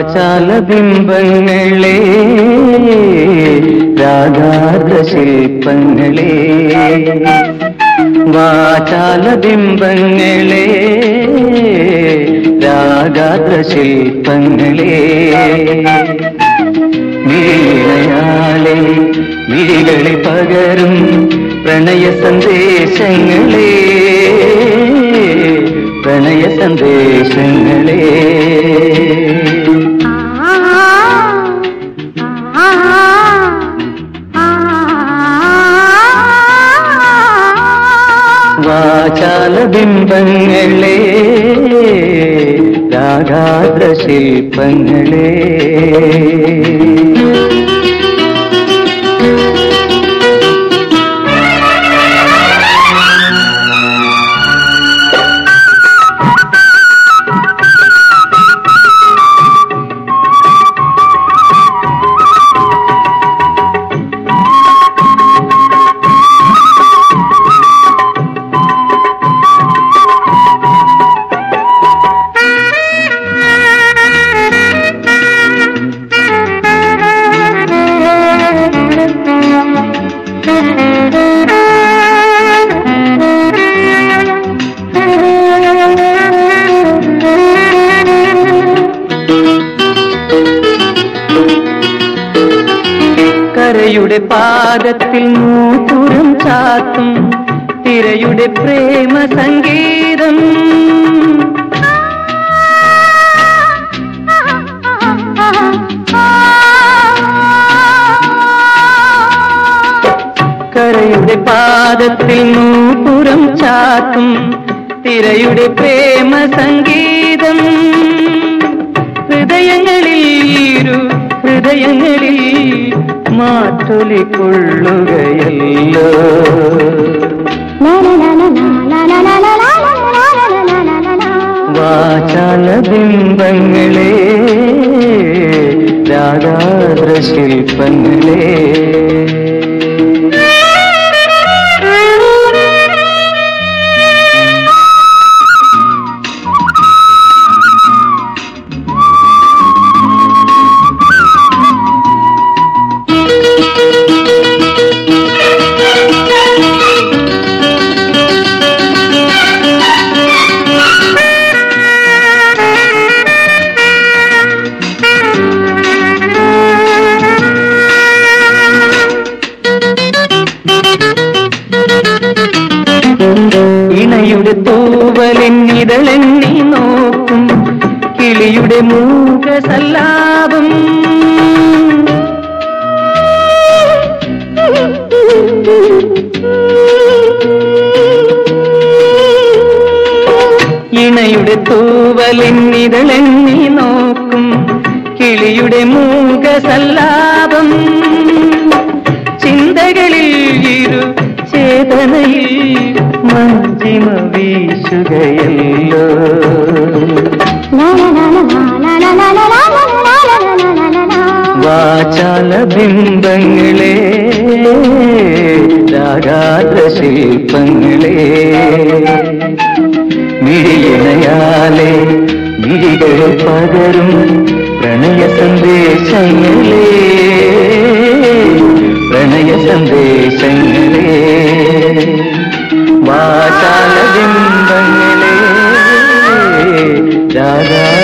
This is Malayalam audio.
വാചാല ബിംബങ്ങളെ രാഗാർദ്ര ശില്പങ്ങളെ വാചാല ബിംബങ്ങളെ രാഗാർദ്ര ശില്പങ്ങളെ വീണയാലെ വിഴികളിൽ പകരും പ്രണയ സന്ദേശങ്ങളെ. പ്രണയ സന്ദേശങ്ങളെ. വാചാല ബിംബങ്ങളെ കരയുടെ പാദത്തിൽ നൂപുരം ചാത്തും തിരയുടെ പ്രേമ സംഗീതം. കരയുടെ പാദത്തിൽ നൂപുരം ചാത്തും തിരയുടെ പ്രേമ സംഗീതം. ഹൃദയങ്ങളിൽ ഇരു മാറ്റൊലി കൊള്ളുകയല്ലോ വാചാല ബിംബങ്ങളെ രാധാദ്ര ശില്പങ്ങളെ ഇണയുടെ തൂവലിൻ ഇതളെണ്ണി നോക്കും. കിളിയുടെ മൂക സല്ലാപം ഇണയുടെ തൂവലിൻ ഇതളെണ്ണി നോക്കും. കിളിയുടെ മൂക സല്ലാപം ചിന്തകളിൽ ഇരു ചേതനയിൽ മഞ്ജിമ വീശുകയല്ലോ വാചാല ബിംബങ്ങളെ രാഗാദ്ര ശില്പങ്ങളെ മിഴിയിണയാലെ മിഴികൾ പകരും പ്രണയ സന്ദേശങ്ങളെ പ്രണയ സന്ദേശങ്ങളെ கால பிம்பங்களே ராதா